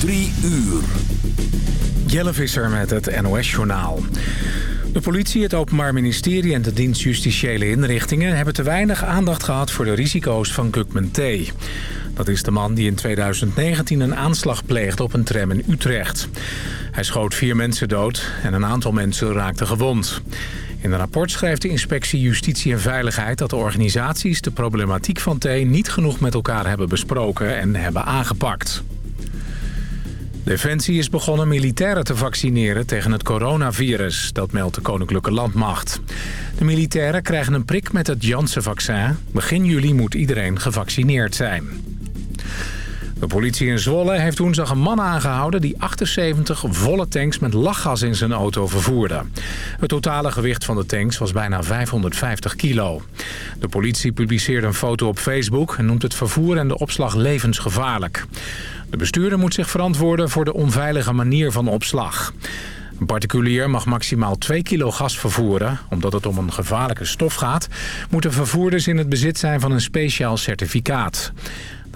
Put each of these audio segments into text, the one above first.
Drie uur. Jelle Visser met het NOS-journaal. De politie, het Openbaar Ministerie en de dienst Justitiële Inrichtingen... hebben te weinig aandacht gehad voor de risico's van Gugman T. Dat is de man die in 2019 een aanslag pleegde op een tram in Utrecht. Hij schoot vier mensen dood en een aantal mensen raakten gewond. In een rapport schrijft de inspectie Justitie en Veiligheid... dat de organisaties de problematiek van T niet genoeg met elkaar hebben besproken en hebben aangepakt. Defensie is begonnen militairen te vaccineren tegen het coronavirus. Dat meldt de Koninklijke Landmacht. De militairen krijgen een prik met het Janssen-vaccin. Begin juli moet iedereen gevaccineerd zijn. De politie in Zwolle heeft woensdag een man aangehouden... die 78 volle tanks met lachgas in zijn auto vervoerde. Het totale gewicht van de tanks was bijna 550 kilo. De politie publiceerde een foto op Facebook... en noemt het vervoer en de opslag levensgevaarlijk. De bestuurder moet zich verantwoorden voor de onveilige manier van opslag. Een particulier mag maximaal 2 kilo gas vervoeren. Omdat het om een gevaarlijke stof gaat... moeten vervoerders in het bezit zijn van een speciaal certificaat.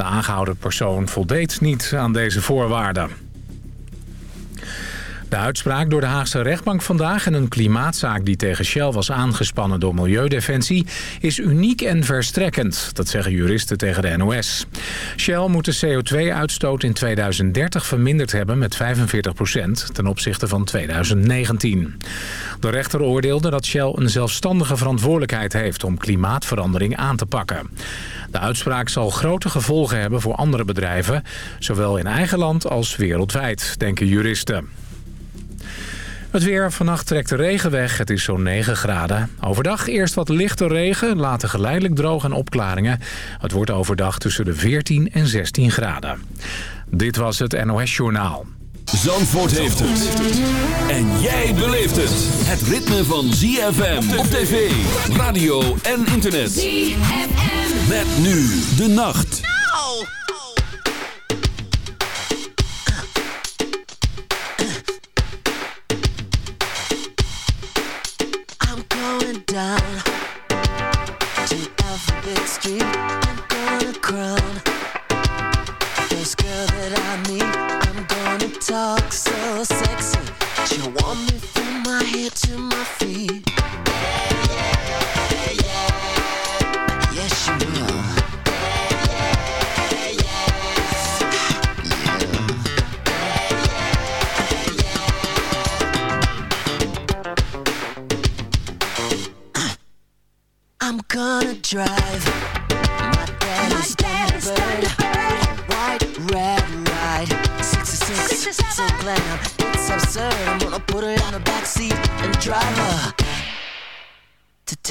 De aangehouden persoon voldeed niet aan deze voorwaarden. De uitspraak door de Haagse rechtbank vandaag en een klimaatzaak die tegen Shell was aangespannen door Milieudefensie is uniek en verstrekkend, dat zeggen juristen tegen de NOS. Shell moet de CO2-uitstoot in 2030 verminderd hebben met 45% ten opzichte van 2019. De rechter oordeelde dat Shell een zelfstandige verantwoordelijkheid heeft om klimaatverandering aan te pakken. De uitspraak zal grote gevolgen hebben voor andere bedrijven, zowel in eigen land als wereldwijd, denken juristen. Het weer. Vannacht trekt de regen weg. Het is zo'n 9 graden. Overdag eerst wat lichte regen, later geleidelijk droog en opklaringen. Het wordt overdag tussen de 14 en 16 graden. Dit was het NOS Journaal. Zandvoort heeft het. En jij beleeft het. Het ritme van ZFM op tv, radio en internet. ZFM. Met nu de nacht. Down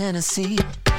Tennessee.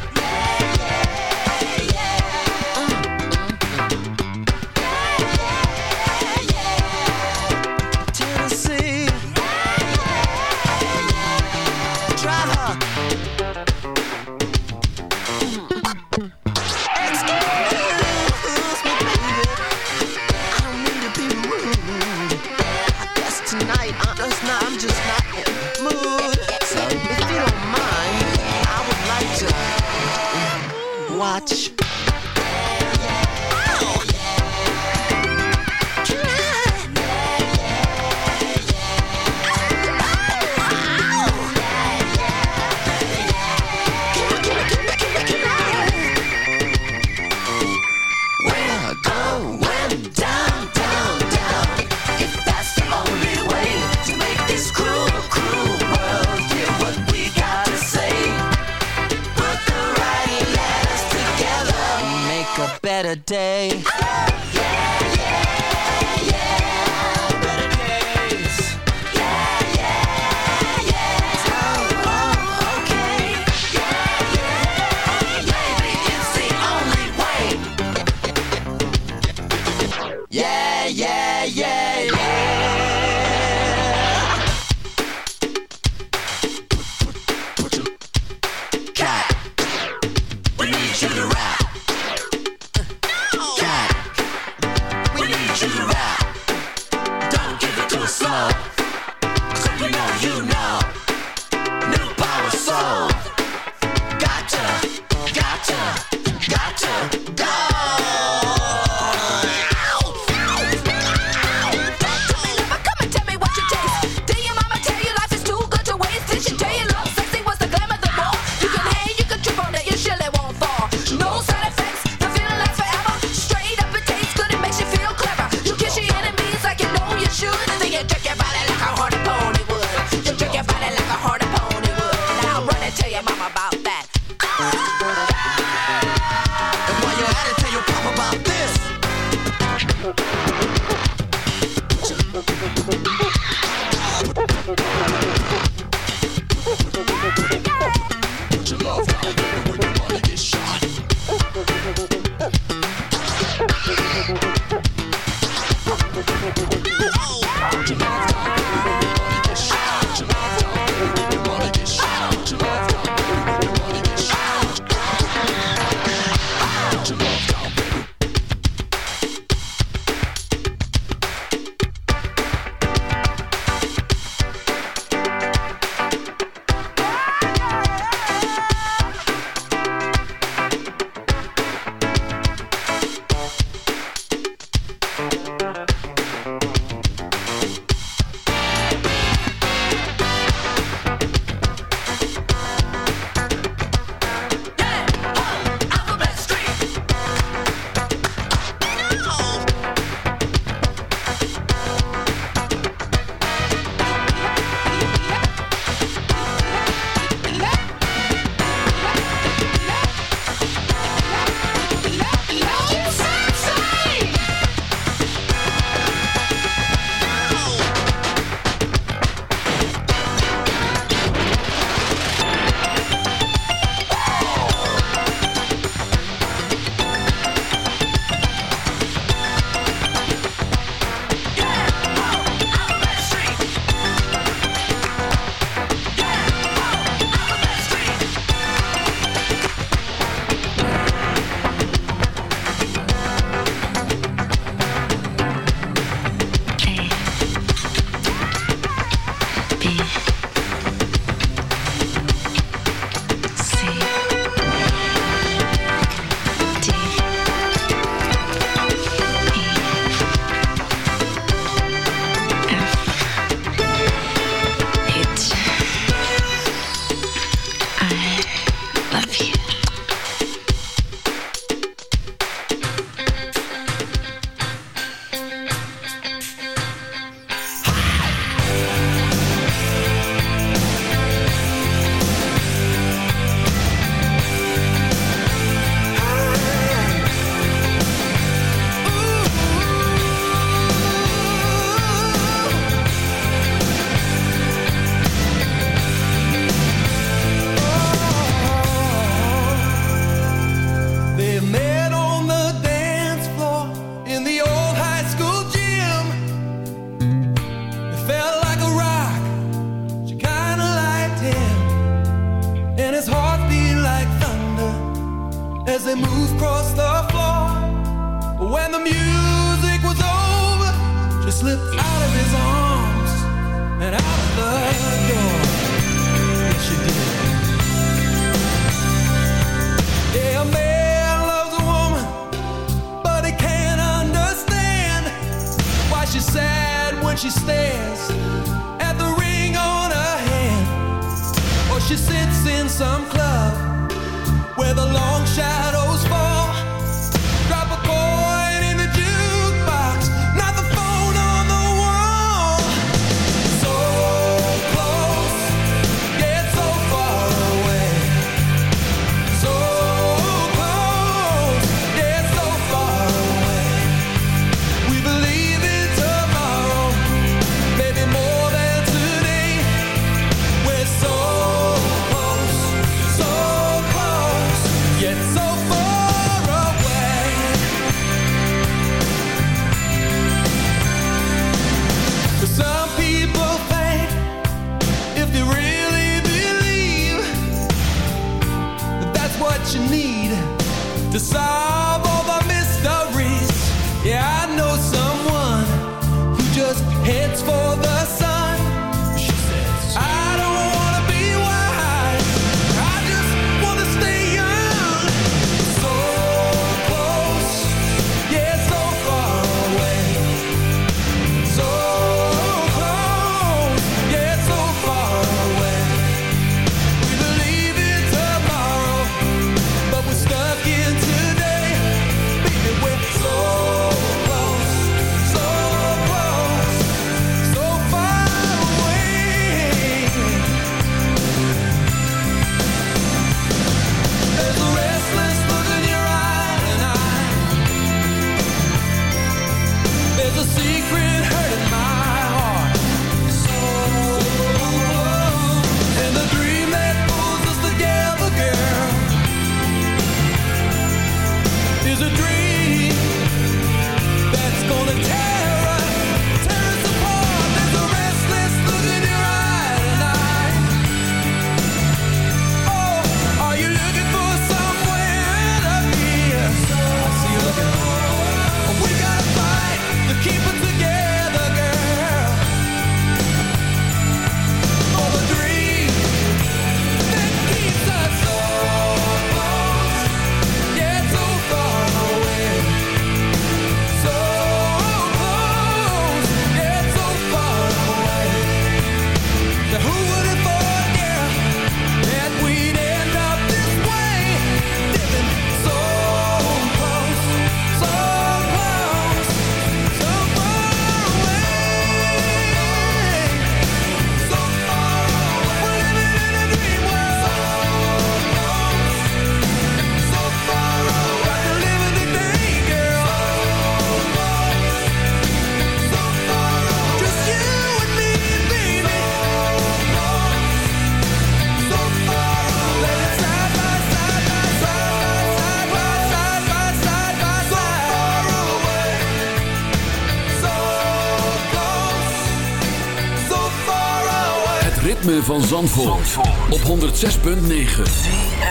Zandvoort, op 106.9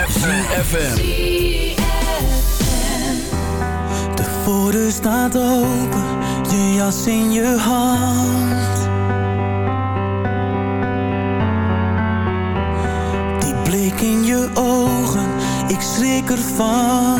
CFM De voordeur staat open, je jas in je hand. Die blik in je ogen, ik schrik ervan.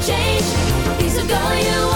to change. Things are going your.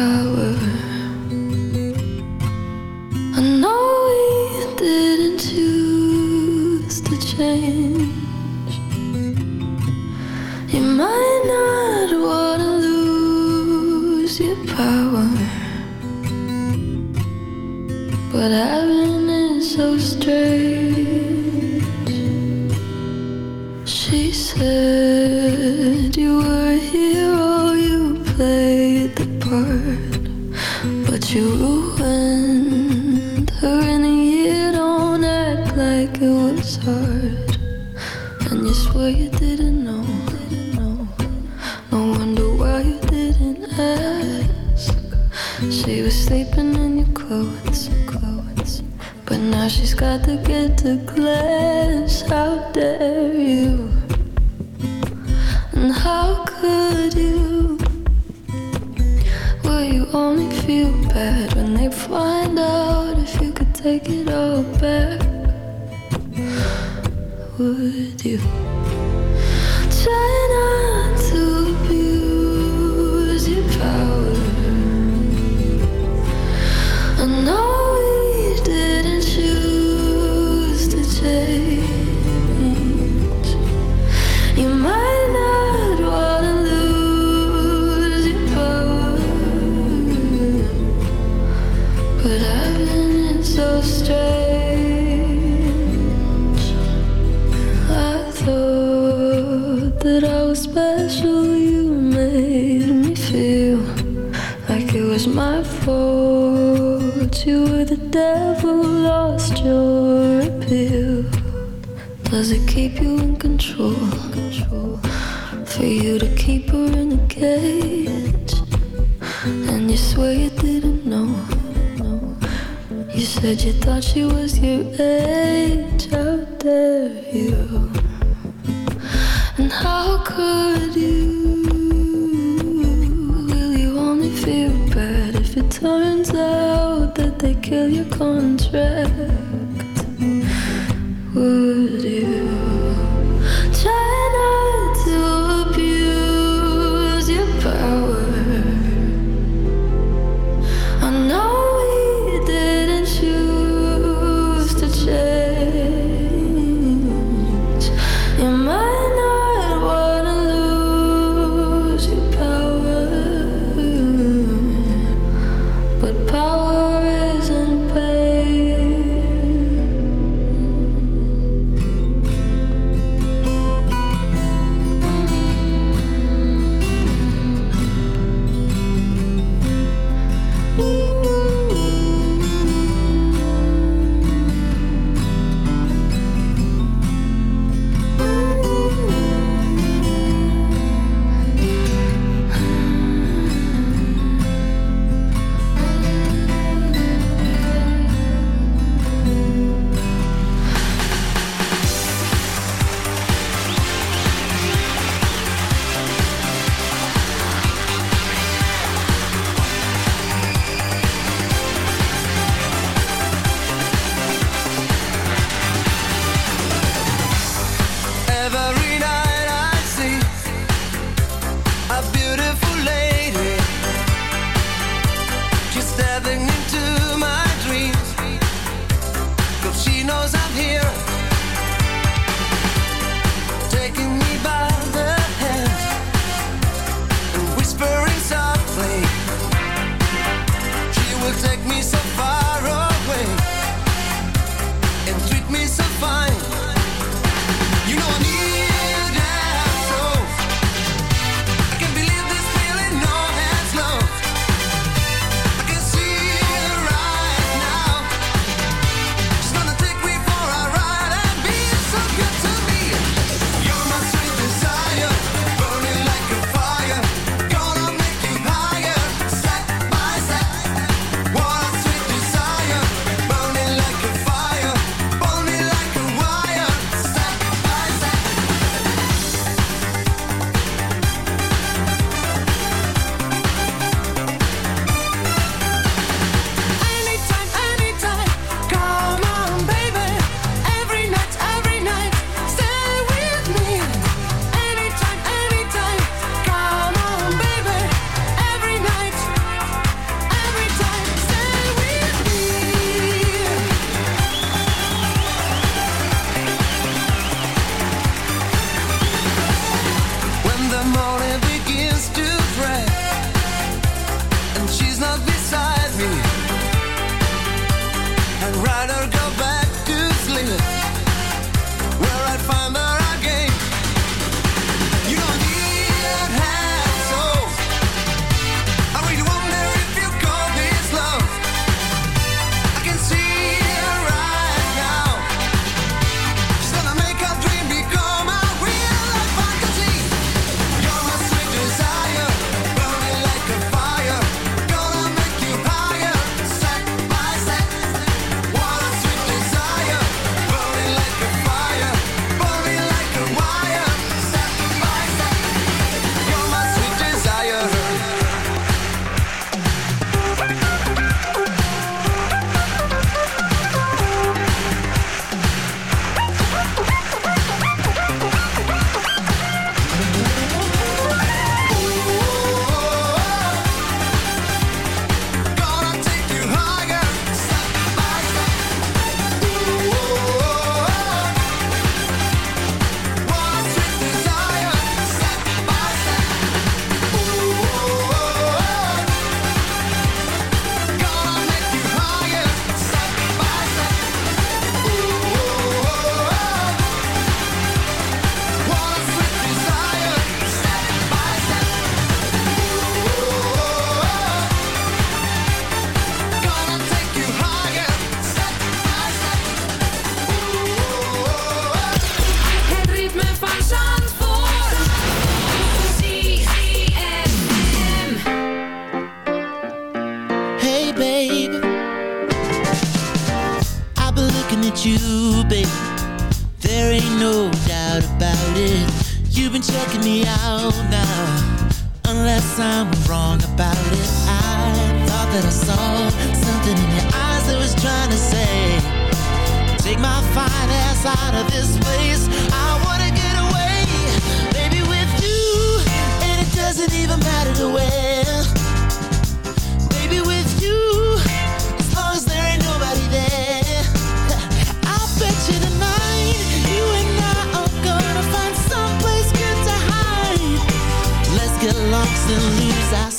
about Does it keep you in control? For you to keep her in a cage. And you swear you didn't know. You said you thought she was your age. How dare you? And how could you? Will you only feel bad if it turns out that they kill your contract?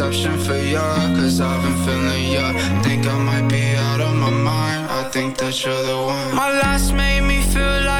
exception for you Cause I've been feeling you Think I might be out of my mind. I think that you're the one. My last made me feel like